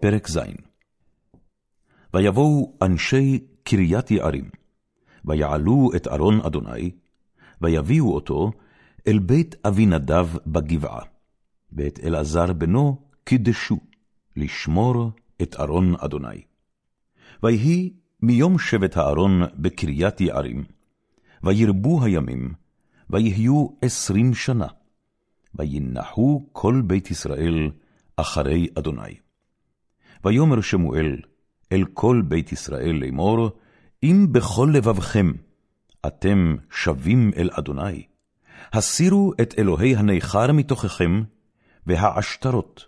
פרק ז. ויבואו אנשי קריית יערים, ויעלו את ארון אדוני, ויביאו אותו אל בית אבינדב בגבעה, ואת אלעזר בנו קידשו, לשמור את ארון אדוני. ויהי מיום שבט הארון בקריית יערים, וירבו הימים, ויהיו עשרים שנה, וינחו כל בית ישראל אחרי אדוני. ויאמר שמואל אל כל בית ישראל לאמור, אם בכל לבבכם אתם שבים אל אדוני, הסירו את אלוהי הנכר מתוככם, והעשתרות,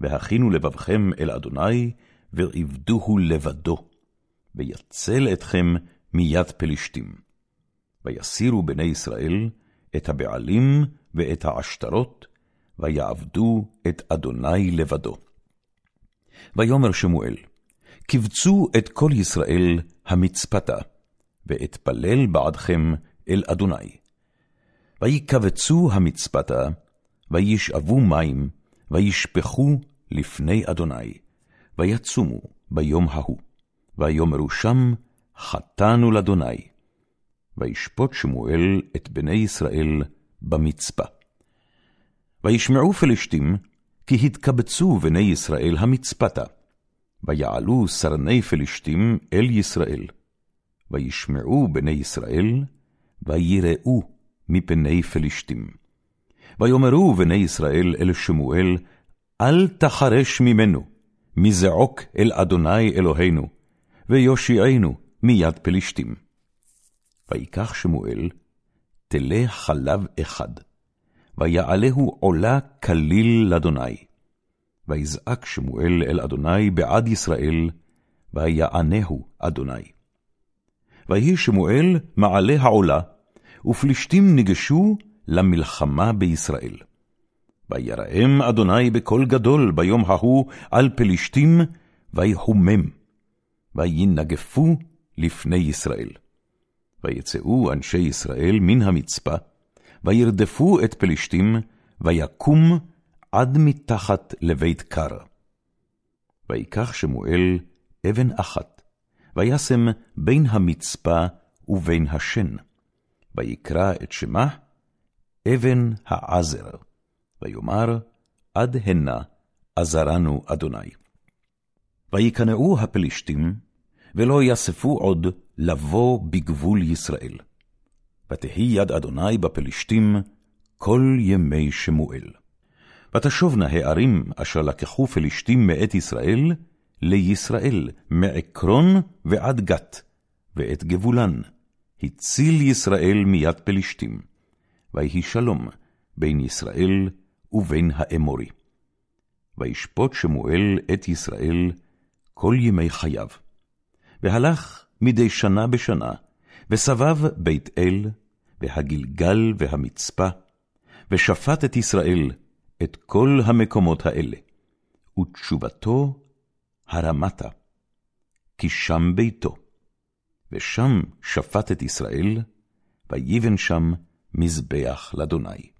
והכינו לבבכם אל אדוני, ועבדוהו לבדו, ויצל אתכם מיד פלישתים. ויסירו בני ישראל את הבעלים ואת העשתרות, ויעבדו את אדוני לבדו. ויאמר שמואל, קבצו את כל ישראל המצפתה, ואתפלל בעדכם אל אדוני. ויקבצו המצפתה, וישאבו מים, וישפכו לפני אדוני, ויצומו ביום ההוא, ויאמרו שם, חטאנו לאדוני. וישפוט שמואל את בני ישראל במצפה. וישמעו פלשתים, כי התקבצו בני ישראל המצפתה, ויעלו סרני פלשתים אל ישראל. וישמעו בני ישראל, ויראו מפני פלשתים. ויאמרו בני ישראל אל שמואל, אל תחרש ממנו, מזעוק אל אדוני אלוהינו, ויושיענו מיד פלשתים. ויקח שמואל תלה חלב אחד, ויעלהו עולה כליל לאדוני. ויזעק שמואל אל אדוני בעד ישראל, ויענהו אדוני. ויהי שמואל מעלה העולה, ופלישתים ניגשו למלחמה בישראל. ויראם אדוני בקול גדול ביום ההוא על פלישתים, ויחומם, וינגפו לפני ישראל. ויצאו אנשי ישראל מן המצפה, וירדפו את פלישתים, ויקום עד מתחת לבית קר. ויקח שמואל אבן אחת, וישם בין המצפה ובין השן, ויקרא את שמה אבן העזר, ויאמר עד הנה עזרנו אדוני. ויקנאו הפלישתים, ולא יאספו עוד לבוא בגבול ישראל. ותהי יד אדוני בפלישתים כל ימי שמואל. ותשובנה הערים אשר לקחו פלישתים מאת ישראל, לישראל מעקרון ועד גת, ואת גבולן, הציל ישראל מיד פלישתים, ויהי שלום בין ישראל ובין האמורי. וישפוט שמואל את ישראל כל ימי חייו. והלך מדי שנה בשנה, וסבב בית אל, והגלגל והמצפה, ושפט את ישראל את כל המקומות האלה, ותשובתו הרמתה, כי שם ביתו, ושם שפט את ישראל, ויבן שם מזבח לאדוני.